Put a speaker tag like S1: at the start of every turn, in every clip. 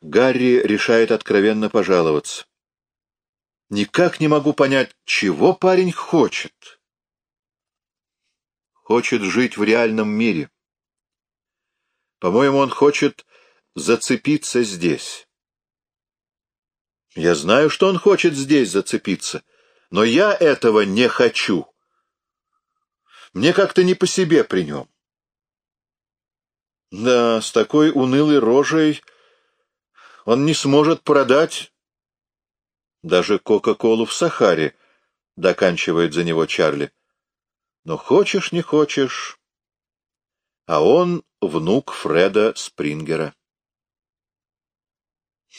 S1: Гарри решает откровенно пожаловаться. Никак не могу понять, чего парень хочет. Хочет жить в реальном мире. По-моему, он хочет зацепиться здесь. Я знаю, что он хочет здесь зацепиться, но я этого не хочу. Мне как-то не по себе при нем. Да, с такой унылой рожей он не сможет продать даже Кока-Колу в Сахаре, доканчивает за него Чарли. Но хочешь, не хочешь, а он внук Фреда Спрингера.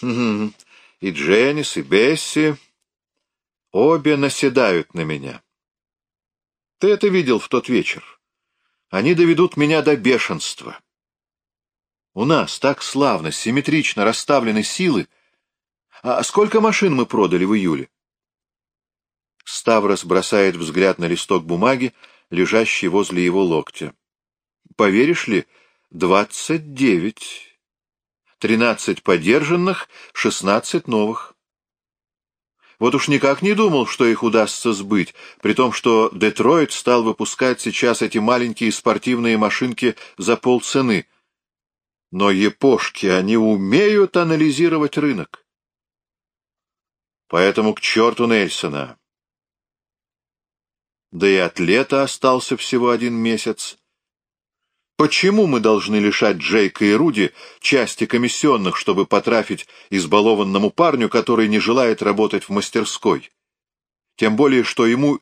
S1: И Дженнис, и Бесси обе наседают на меня. Ты это видел в тот вечер. Они доведут меня до бешенства. У нас так славно, симметрично расставлены силы. А сколько машин мы продали в июле? Ставрос бросает взгляд на листок бумаги, лежащий возле его локтя. Поверишь ли, двадцать девять. Тринадцать подержанных, шестнадцать новых. Вот уж никак не думал, что их удастся сбыть, при том, что Детройт стал выпускать сейчас эти маленькие спортивные машинки за полцены — но епошки, они умеют анализировать рынок. Поэтому к черту Нельсона. Да и от лета остался всего один месяц. Почему мы должны лишать Джейка и Руди части комиссионных, чтобы потрафить избалованному парню, который не желает работать в мастерской? Тем более, что ему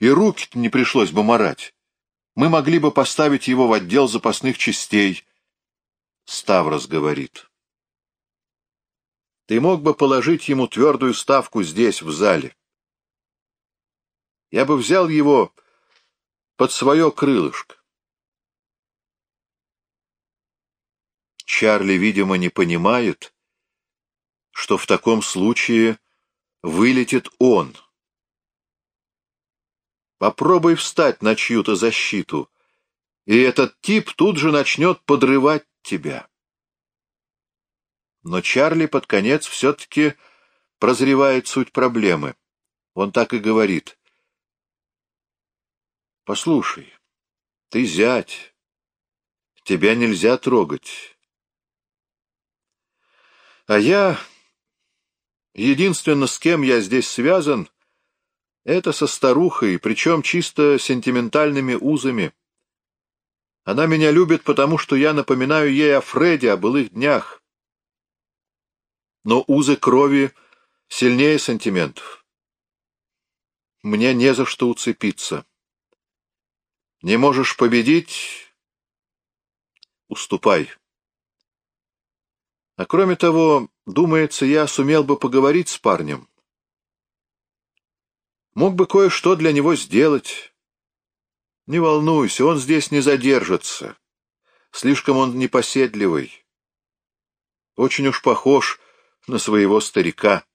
S1: и руки не пришлось бы марать. Мы могли бы поставить его в отдел запасных частей, Ставрос говорит. Ты мог бы положить ему твердую ставку здесь, в зале. Я бы взял его под свое крылышко. Чарли, видимо, не понимает, что в таком случае вылетит он. Попробуй встать на чью-то защиту, и этот тип тут же начнет подрывать тебя. Но Чарли под конец все-таки прозревает суть проблемы. Он так и говорит. «Послушай, ты зять. Тебя нельзя трогать. А я... Единственно, с кем я здесь связан, это со старухой, причем чисто сентиментальными узами. Она меня любит, потому что я напоминаю ей о Фреде, о былых днях. Но узы крови сильнее сантиментов. Мне не за что уцепиться. Не можешь победить — уступай. А кроме того, думается, я сумел бы поговорить с парнем. Мог бы кое-что для него сделать. Не волнуйся, он здесь не задержится. Слишком он непоседливый. Очень уж похож на своего старика.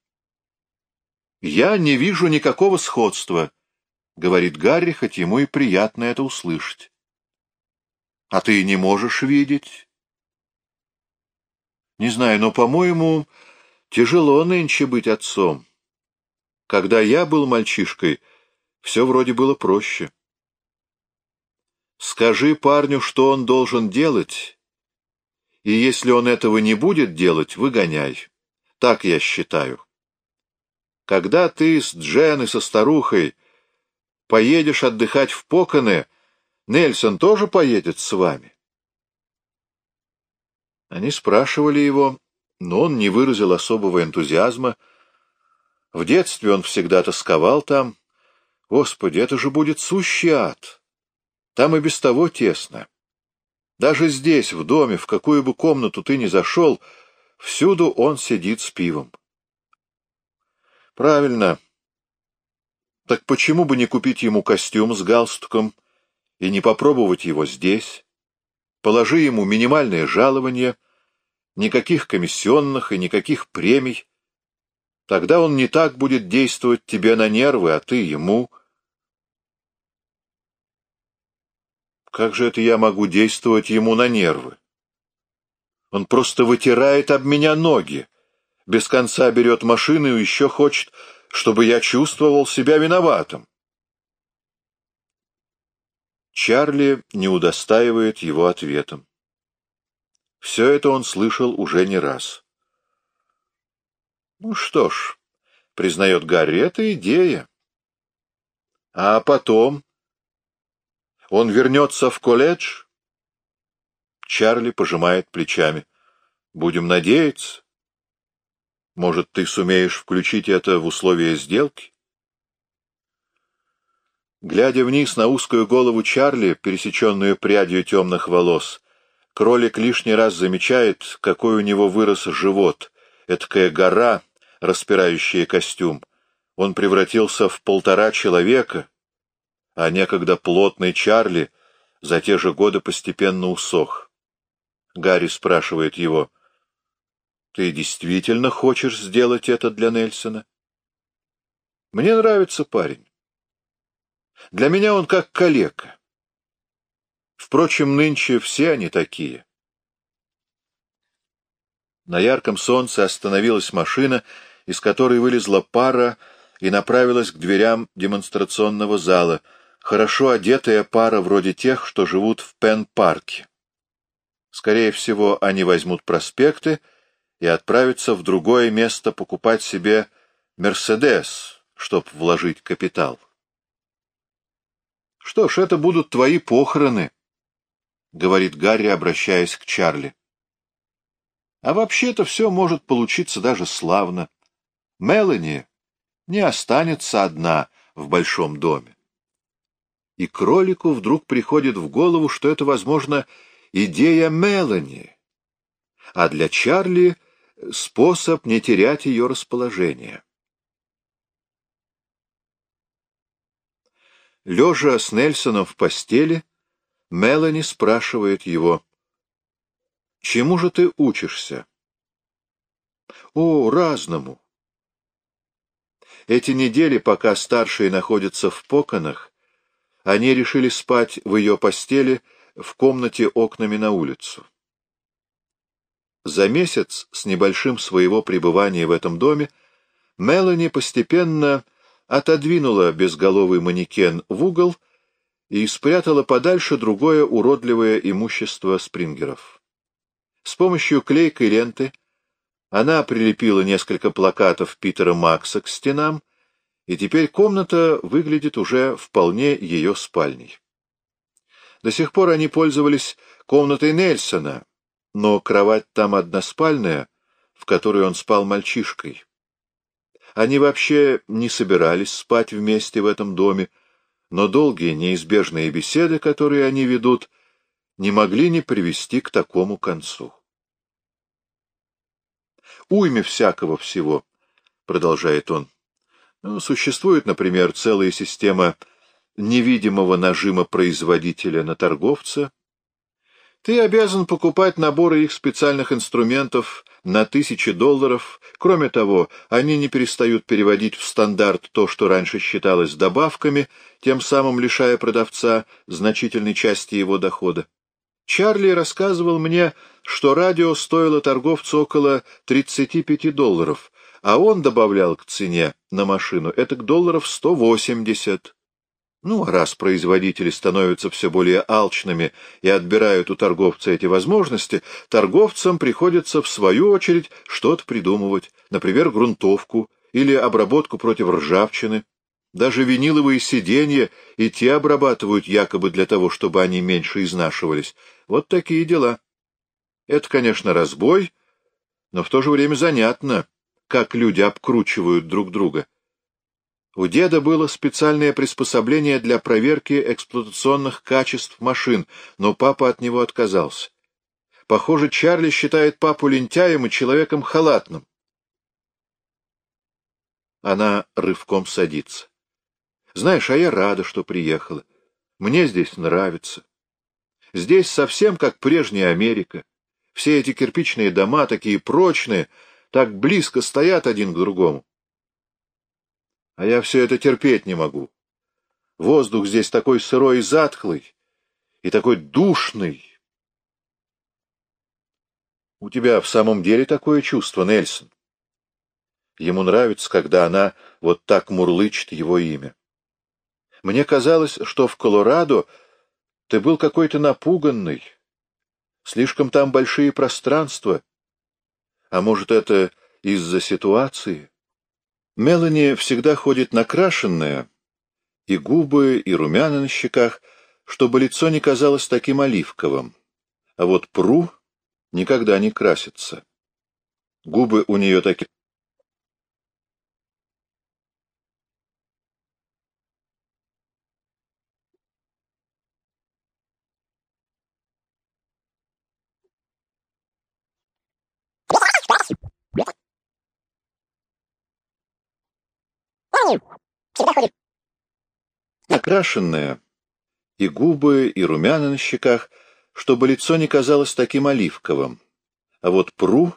S1: «Я не вижу никакого сходства», — говорит Гарри, хоть ему и приятно это услышать. «А ты не можешь видеть?» «Не знаю, но, по-моему, тяжело нынче быть отцом. Когда я был мальчишкой, все вроде было проще». Скажи парню, что он должен делать, и если он этого не будет делать, выгоняй. Так я считаю. Когда ты с Джен и со старухой поедешь отдыхать в Поконе, Нельсон тоже поедет с вами. Они спрашивали его, но он не выразил особого энтузиазма. В детстве он всегда тосковал там. Господи, это же будет сущий ад! Там и без того тесно. Даже здесь, в доме, в какую бы комнату ты ни зашел, всюду он сидит с пивом. Правильно. Так почему бы не купить ему костюм с галстуком и не попробовать его здесь? Положи ему минимальное жалование, никаких комиссионных и никаких премий. Тогда он не так будет действовать тебе на нервы, а ты ему... Как же это я могу действовать ему на нервы? Он просто вытирает об меня ноги. Без конца берет машину и еще хочет, чтобы я чувствовал себя виноватым. Чарли не удостаивает его ответом. Все это он слышал уже не раз. Ну что ж, признает Гарри, это идея. А потом он вернется в колледж? Чарли пожимает плечами. Будем надеяться. Может, ты сумеешь включить это в условия сделки? Глядя вниз на узкую голову Чарли, пересеченную прядью темных волос, кролик лишний раз замечает, какой у него вырос живот, эткая гора, распирающая костюм. Он превратился в полтора человека, а некогда плотный Чарли за те же годы постепенно усох. Гарри спрашивает его, «Ты действительно хочешь сделать это для Нельсона?» «Мне нравится парень. Для меня он как калека. Впрочем, нынче все они такие. На ярком солнце остановилась машина, из которой вылезла пара и направилась к дверям демонстрационного зала, хорошо одетая пара вроде тех, что живут в Пен-парке. Скорее всего, они возьмут проспекты и отправятся в другое место покупать себе «Мерседес», чтобы вложить капитал. Что ж, это будут твои похороны, — говорит Гарри, обращаясь к Чарли. А вообще-то все может получиться даже славно. Мелани не останется одна в большом доме. И кролику вдруг приходит в голову, что это, возможно, идея Мелани, а для Чарли способ не терять ее расположение. Лежа с Нельсоном в постели, Мелани спрашивает его, «Чему же ты учишься?» «О, разному». Эти недели, пока старшие находятся в поконах, они решили спать в ее постели в комнате окнами на улицу. За месяц с небольшим своего пребывания в этом доме Мелани постепенно отодвинула безголовый манекен в угол и спрятала подальше другое уродливое имущество спрингеров. С помощью клейкой ленты она прилепила несколько плакатов Питера Макса к стенам, и теперь комната выглядит уже вполне ее спальней. До сих пор они пользовались комнатой Нельсона, но кровать там односпальная, в которой он спал мальчишкой. Они вообще не собирались спать вместе в этом доме, но долгие неизбежные беседы, которые они ведут, не могли не привести к такому концу. «Уйме всякого всего», — продолжает он. Ну, существует, например, целая система невидимого нажима производителя на торговца. Ты обязан покупать наборы их специальных инструментов на тысячи долларов. Кроме того, они не перестают переводить в стандарт то, что раньше считалось добавками, тем самым лишая продавца значительной части его дохода. Чарли рассказывал мне, что радио стоило торговцу около 35 долларов, а он добавлял к цене на машину это к долларов 180. Ну, а раз производители становятся все более алчными и отбирают у торговца эти возможности, торговцам приходится в свою очередь что-то придумывать, например, грунтовку или обработку против ржавчины. Даже виниловые сиденья и те обрабатывают якобы для того, чтобы они меньше изнашивались. Вот такие дела. Это, конечно, разбой, но в то же время занятно, как люди обкручивают друг друга. У деда было специальное приспособление для проверки эксплуатационных качеств машин, но папа от него отказался. Похоже, Чарли считает папу лентяем и человеком халатным. Она рывком садится. Знаешь, а я рада, что приехала. Мне здесь нравится. Здесь совсем как прежняя Америка. Все эти кирпичные дома такие прочные, так близко стоят один к другому. А я все это терпеть не могу. Воздух здесь такой сырой и затхлый, и такой душный. У тебя в самом деле такое чувство, Нельсон? Ему нравится, когда она вот так мурлычет его имя. Мне казалось, что в Колорадо ты был какой-то напуганный. Слишком там большие пространства. А может, это из-за ситуации? Мелани всегда ходит накрашенная, и губы, и румяна на щеках, чтобы лицо не казалось таким оливковым. А вот Пру никогда не красится. Губы у нее такие всегда ходит. Накрашенная, и губы, и румяна на щеках, чтобы лицо не казалось таким оливковым. А вот Пру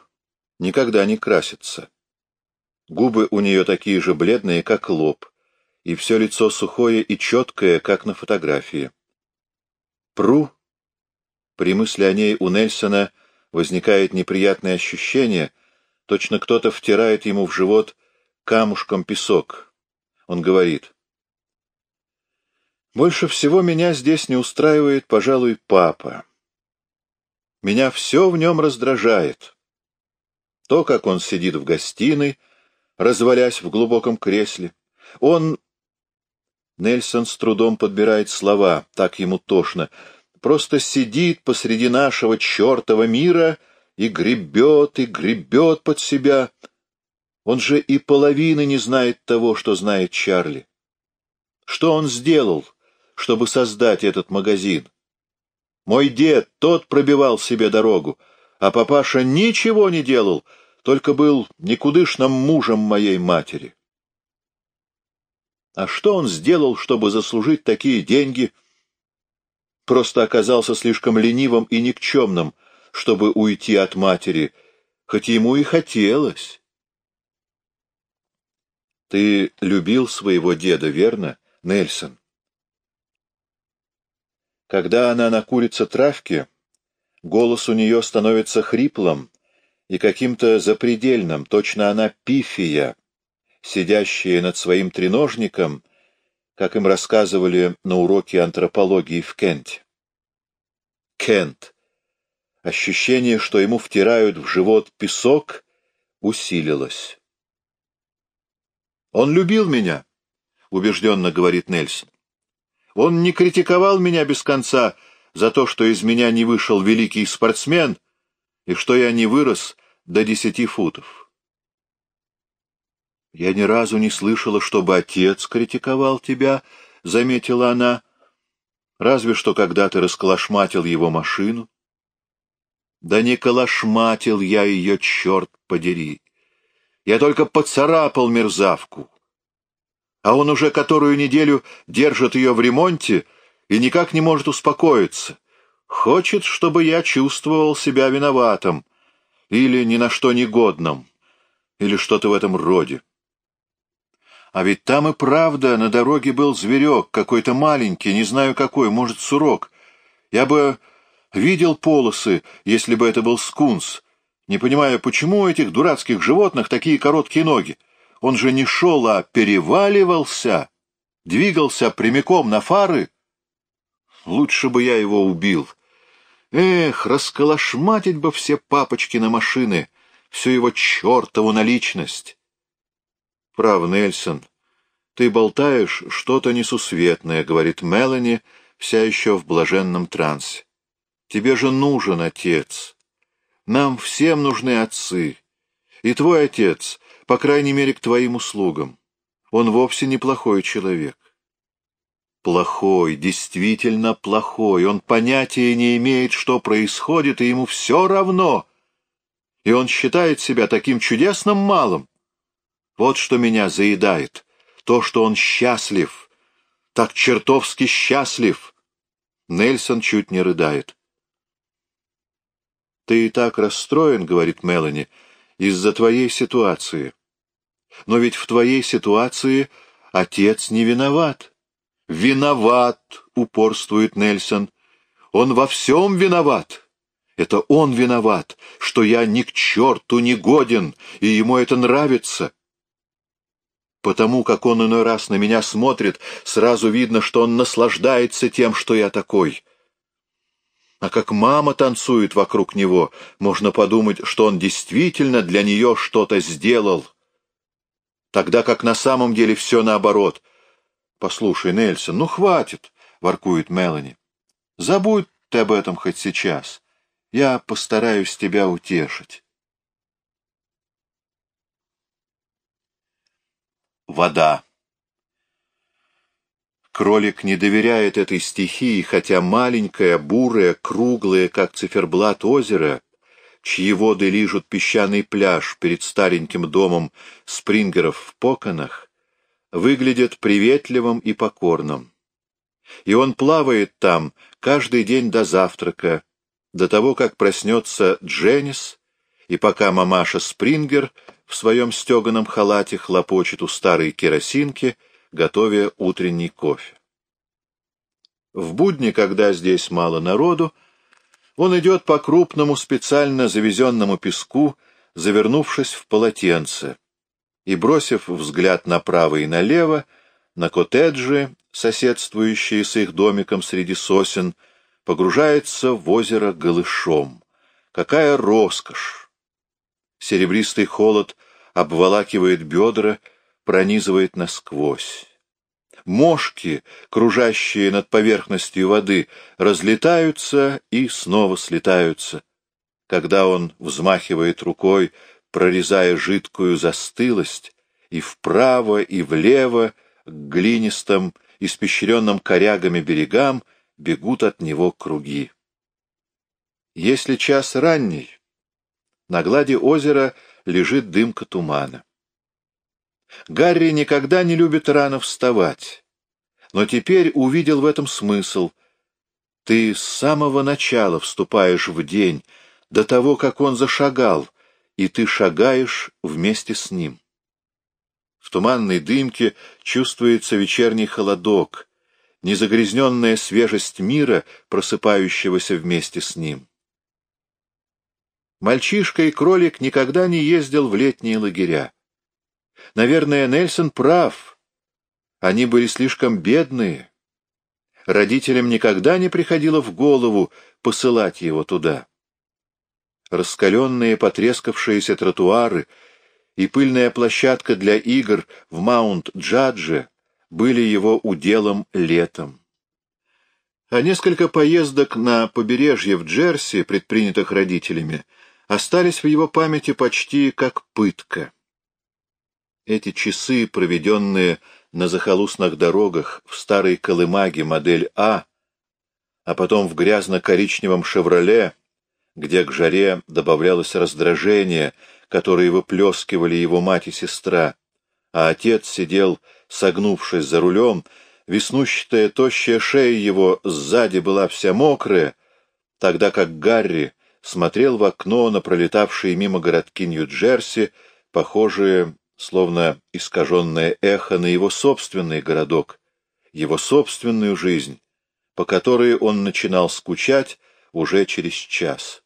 S1: никогда не красится. Губы у нее такие же бледные, как лоб, и все лицо сухое и четкое, как на фотографии. Пру, при мысли о ней у Нельсона возникает неприятное ощущение, точно кто-то втирает ему в живот камушком песок, он говорит, «Больше всего меня здесь не устраивает, пожалуй, папа. Меня все в нем раздражает. То, как он сидит в гостиной, развалясь в глубоком кресле. Он...» Нельсон с трудом подбирает слова, так ему тошно. «Просто сидит посреди нашего чертова мира и гребет, и гребет под себя». Он же и половины не знает того, что знает Чарли. Что он сделал, чтобы создать этот магазин? Мой дед, тот пробивал себе дорогу, а папаша ничего не делал, только был никудышным мужем моей матери. А что он сделал, чтобы заслужить такие деньги? Просто оказался слишком ленивым и никчемным, чтобы уйти от матери, хоть ему и хотелось. Ты любил своего деда, верно, Нельсон? Когда она накурится травки, голос у нее становится хриплым и каким-то запредельным, точно она пифия, сидящая над своим треножником, как им рассказывали на уроке антропологии в Кенте. Кент. Ощущение, что ему втирают в живот песок, усилилось. Он любил меня, — убежденно говорит Нельсон. Он не критиковал меня без конца за то, что из меня не вышел великий спортсмен и что я не вырос до десяти футов. «Я ни разу не слышала, чтобы отец критиковал тебя», — заметила она, — «разве что когда ты расколошматил его машину». «Да не колошматил я ее, черт подери! Я только поцарапал мерзавку. А он уже которую неделю держит ее в ремонте и никак не может успокоиться. Хочет, чтобы я чувствовал себя виноватым или ни на что негодным, или что-то в этом роде. А ведь там и правда на дороге был зверек, какой-то маленький, не знаю какой, может, сурок. Я бы видел полосы, если бы это был скунс, не понимая, почему у этих дурацких животных такие короткие ноги. Он же не шел, а переваливался, двигался прямиком на фары. Лучше бы я его убил. Эх, расколошматить бы все папочки на машины, всю его чертову наличность. Прав, Нельсон, ты болтаешь что-то несусветное, — говорит Мелани, вся еще в блаженном трансе. Тебе же нужен отец. Нам всем нужны отцы. И твой отец, по крайней мере, к твоим услугам. Он вовсе неплохой человек. Плохой, действительно плохой. Он понятия не имеет, что происходит, и ему все равно. И он считает себя таким чудесным малым. Вот что меня заедает. То, что он счастлив. Так чертовски счастлив. Нельсон чуть не рыдает. «Ты и так расстроен, — говорит Мелани, — из-за твоей ситуации. Но ведь в твоей ситуации отец не виноват». «Виноват!» — упорствует Нельсон. «Он во всем виноват. Это он виноват, что я ни к черту не годен, и ему это нравится. Потому как он иной раз на меня смотрит, сразу видно, что он наслаждается тем, что я такой. А как мама танцует вокруг него, можно подумать, что он действительно для нее что-то сделал. Тогда как на самом деле все наоборот. «Послушай, Нельсон, ну хватит!» — воркует Мелани. «Забудь ты об этом хоть сейчас. Я постараюсь тебя утешить». Вода Кролик не доверяет этой стихии, хотя маленькое, бурое, круглое, как циферблат озеро, чьи воды лижут песчаный пляж перед стареньким домом Спрингеров в Поконах, выглядит приветливым и покорным. И он плавает там каждый день до завтрака, до того, как проснется Дженнис, и пока мамаша Спрингер в своем стеганом халате хлопочет у старой керосинки, готовя утренний кофе. В будни, когда здесь мало народу, он идет по крупному специально завезенному песку, завернувшись в полотенце, и, бросив взгляд направо и налево, на коттеджи, соседствующие с их домиком среди сосен, погружается в озеро голышом. Какая роскошь! Серебристый холод обволакивает бедра, пронизывает насквозь. Мошки, кружащие над поверхностью воды, разлетаются и снова слетаются. Когда он взмахивает рукой, прорезая жидкую застылость, и вправо, и влево, к глинистым, испещренным корягами берегам, бегут от него круги. Если час ранний, на глади озера лежит дымка тумана. Гарри никогда не любит рано вставать, но теперь увидел в этом смысл. Ты с самого начала вступаешь в день, до того, как он зашагал, и ты шагаешь вместе с ним. В туманной дымке чувствуется вечерний холодок, незагрязненная свежесть мира, просыпающегося вместе с ним. Мальчишка и кролик никогда не ездил в летние лагеря. Наверное, Нельсон прав. Они были слишком бедные. Родителям никогда не приходило в голову посылать его туда. Раскаленные потрескавшиеся тротуары и пыльная площадка для игр в Маунт-Джадже были его уделом летом. А несколько поездок на побережье в Джерси, предпринятых родителями, остались в его памяти почти как пытка. Эти часы, проведенные на захолустных дорогах в старой колымаге модель А, а потом в грязно-коричневом «Шевроле», где к жаре добавлялось раздражение, которое выплескивали его мать и сестра, а отец сидел, согнувшись за рулем, веснущатая тощая шея его сзади была вся мокрая, тогда как Гарри смотрел в окно на пролетавшие мимо городки Нью-Джерси, похожие словно искаженное эхо на его собственный городок, его собственную жизнь, по которой он начинал скучать уже через час.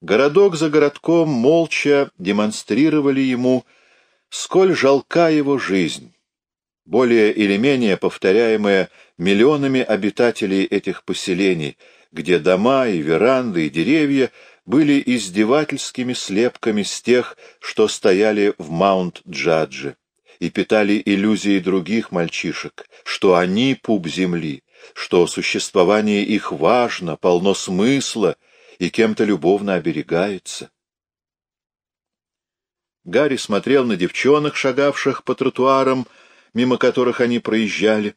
S1: Городок за городком молча демонстрировали ему, сколь жалка его жизнь, более или менее повторяемая миллионами обитателей этих поселений, где дома и веранды и деревья были издевательскими слепками с тех, что стояли в Маунт-Джадже, и питали иллюзии других мальчишек, что они пуп земли, что существование их важно, полно смысла и кем-то любовно оберегается. Гарри смотрел на девчонок, шагавших по тротуарам, мимо которых они проезжали,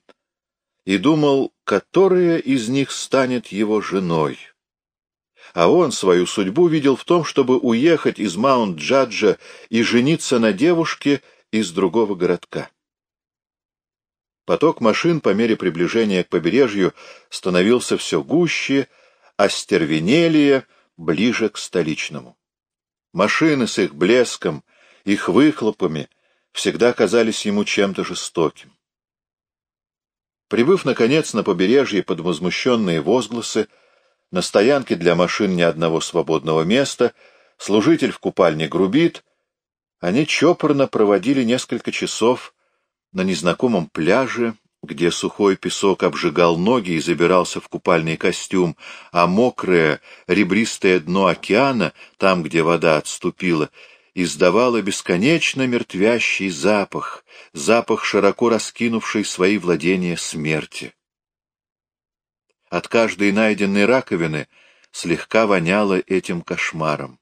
S1: и думал, которая из них станет его женой а он свою судьбу видел в том, чтобы уехать из Маунт-Джаджа и жениться на девушке из другого городка. Поток машин по мере приближения к побережью становился все гуще, а стервенелее ближе к столичному. Машины с их блеском, их выхлопами всегда казались ему чем-то жестоким. Прибыв, наконец, на побережье под возмущенные возгласы, на стоянке для машин ни одного свободного места, служитель в купальне грубит. Они чопорно проводили несколько часов на незнакомом пляже, где сухой песок обжигал ноги и забирался в купальный костюм, а мокрое, ребристое дно океана, там, где вода отступила, издавало бесконечно мертвящий запах, запах широко раскинувшей свои владения смерти. От каждой найденной раковины слегка воняло этим кошмаром.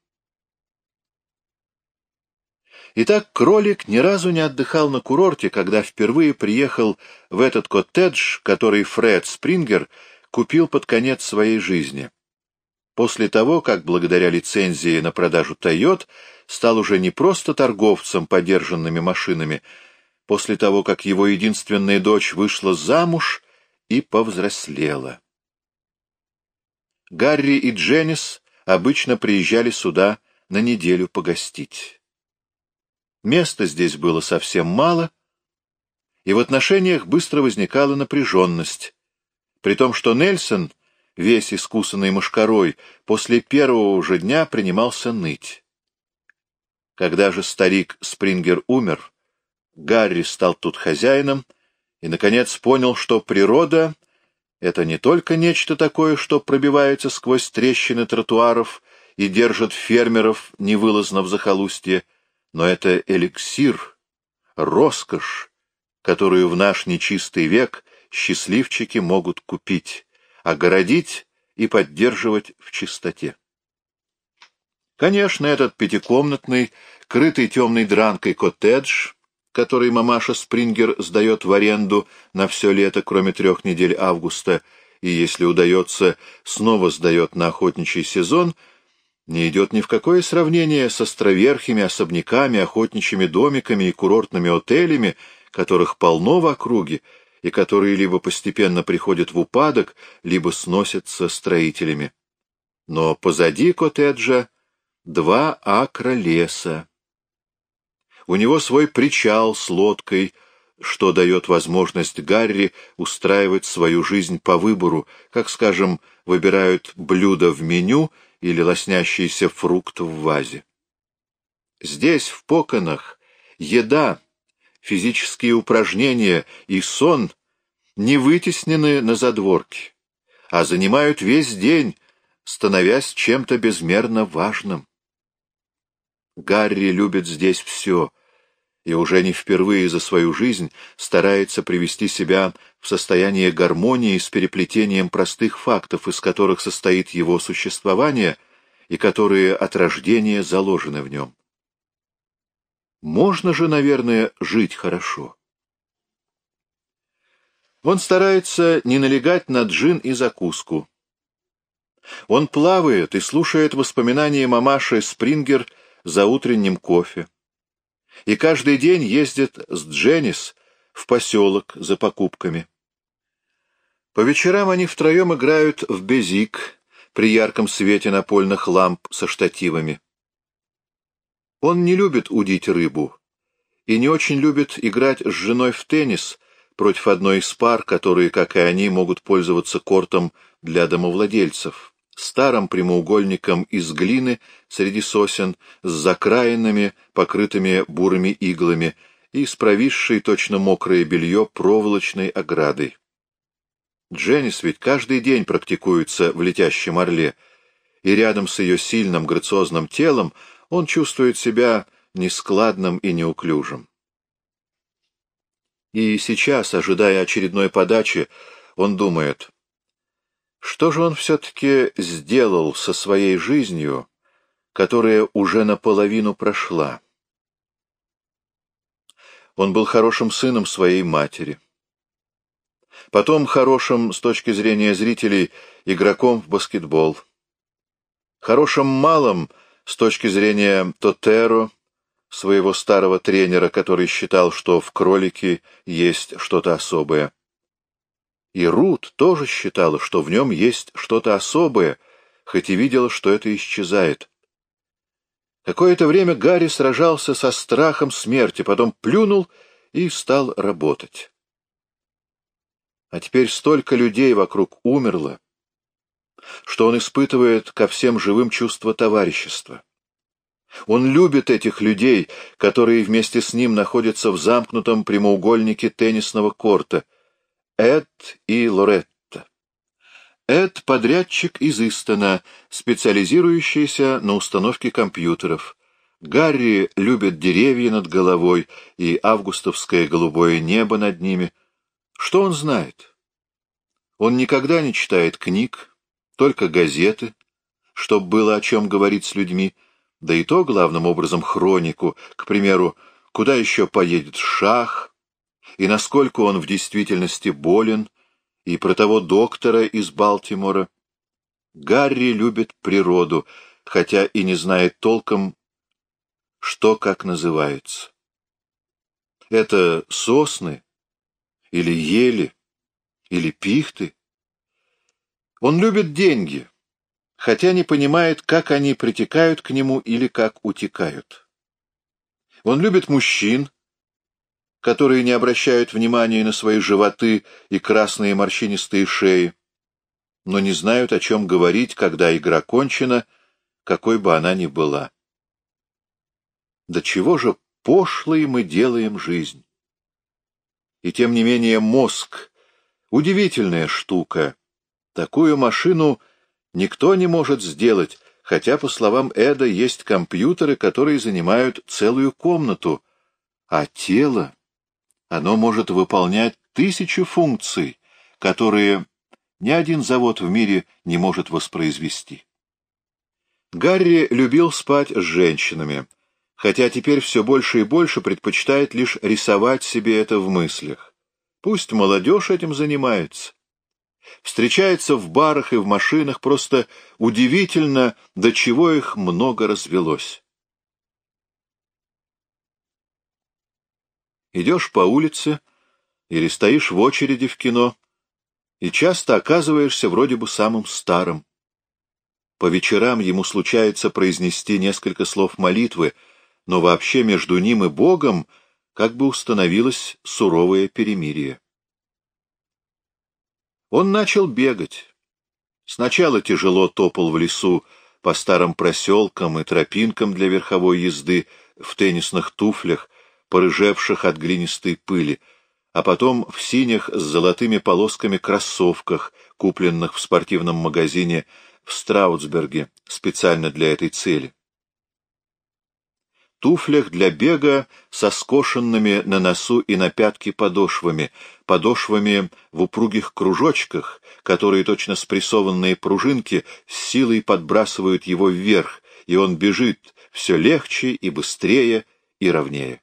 S1: Итак, кролик ни разу не отдыхал на курорте, когда впервые приехал в этот коттедж, который Фред Спрингер купил под конец своей жизни. После того, как благодаря лицензии на продажу «Тойот» стал уже не просто торговцем подержанными машинами, после того, как его единственная дочь вышла замуж и повзрослела. Гарри и Дженнис обычно приезжали сюда на неделю погостить. Места здесь было совсем мало, и в отношениях быстро возникала напряженность, при том, что Нельсон, весь искусанный мошкарой, после первого же дня принимался ныть. Когда же старик Спрингер умер, Гарри стал тут хозяином и, наконец, понял, что природа — это не только нечто такое, что пробивается сквозь трещины тротуаров и держит фермеров невылазно в захолустье, но это эликсир, роскошь, которую в наш нечистый век счастливчики могут купить, огородить и поддерживать в чистоте. Конечно, этот пятикомнатный, крытый темной дранкой коттедж, который мамаша Спрингер сдает в аренду на все лето, кроме трех недель августа, и, если удается, снова сдает на охотничий сезон — не идет ни в какое сравнение с островерхими особняками, охотничьими домиками и курортными отелями, которых полно в округе, и которые либо постепенно приходят в упадок, либо сносятся строителями. Но позади коттеджа два акра леса. У него свой причал с лодкой, что дает возможность Гарри устраивать свою жизнь по выбору, как, скажем, выбирают блюда в меню — или лоснящийся фрукт в вазе. Здесь, в Поконах, еда, физические упражнения и сон не вытеснены на задворки, а занимают весь день, становясь чем-то безмерно важным. Гарри любит здесь все — и уже не впервые за свою жизнь старается привести себя в состояние гармонии с переплетением простых фактов, из которых состоит его существование и которые от рождения заложены в нем. Можно же, наверное, жить хорошо. Он старается не налегать на джин и закуску. Он плавает и слушает воспоминания мамаши Спрингер за утренним кофе и каждый день ездит с Дженнис в поселок за покупками. По вечерам они втроем играют в безик при ярком свете напольных ламп со штативами. Он не любит удить рыбу и не очень любит играть с женой в теннис против одной из пар, которые, как и они, могут пользоваться кортом для домовладельцев старым прямоугольником из глины среди сосен, с закраинами, покрытыми бурыми иглами, и с провисшей точно мокрое белье проволочной оградой. Дженнис ведь каждый день практикуется в летящем орле, и рядом с ее сильным грациозным телом он чувствует себя нескладным и неуклюжим. И сейчас, ожидая очередной подачи, он думает, что же он все-таки сделал со своей жизнью, которая уже наполовину прошла? Он был хорошим сыном своей матери. Потом хорошим, с точки зрения зрителей, игроком в баскетбол. Хорошим малым, с точки зрения Тотеро, своего старого тренера, который считал, что в кролике есть что-то особое. И Рут тоже считала, что в нем есть что-то особое, хоть и видела, что это исчезает. Какое-то время Гарри сражался со страхом смерти, потом плюнул и стал работать. А теперь столько людей вокруг умерло. что он испытывает ко всем живым чувство товарищества. Он любит этих людей, которые вместе с ним находятся в замкнутом прямоугольнике теннисного корта. Эд и Лоретта. Эд — подрядчик из Истона, специализирующийся на установке компьютеров. Гарри любит деревья над головой и августовское голубое небо над ними. Что он знает? Он никогда не читает книг, только газеты, чтоб было о чем говорить с людьми, да и то, главным образом, хронику, к примеру, куда еще поедет Шах, и насколько он в действительности болен, и про того доктора из Балтимора. Гарри любит природу, хотя и не знает толком, что как называется. Это сосны или ели или пихты. Он любит деньги, хотя не понимает, как они притекают к нему или как утекают. Он любит мужчин, которые не обращают внимания на свои животы и красные морщинистые шеи, но не знают, о чем говорить, когда игра кончена, какой бы она ни была. До чего же пошлой мы делаем жизнь? И тем не менее мозг — удивительная штука. Такую машину — никто не может сделать, хотя, по словам Эда, есть компьютеры, которые занимают целую комнату, а тело, оно может выполнять тысячи функций, которые ни один завод в мире не может воспроизвести. Гарри любил спать с женщинами, хотя теперь все больше и больше предпочитает лишь рисовать себе это в мыслях. Пусть молодежь этим занимается встречается в барах и в машинах, просто удивительно, до чего их много развелось. Идешь по улице или стоишь в очереди в кино, и часто оказываешься вроде бы самым старым. По вечерам ему случается произнести несколько слов молитвы, но вообще между ним и Богом как бы установилось суровое перемирие. Он начал бегать. Сначала тяжело топал в лесу по старым проселкам и тропинкам для верховой езды в теннисных туфлях, порыжевших от глинистой пыли, а потом в синих с золотыми полосками кроссовках, купленных в спортивном магазине в Страутсберге специально для этой цели туфлях для бега со скошенными на носу и на пятке подошвами, подошвами в упругих кружочках, которые точно спрессованные пружинки с силой подбрасывают его вверх, и он бежит все легче и быстрее и ровнее.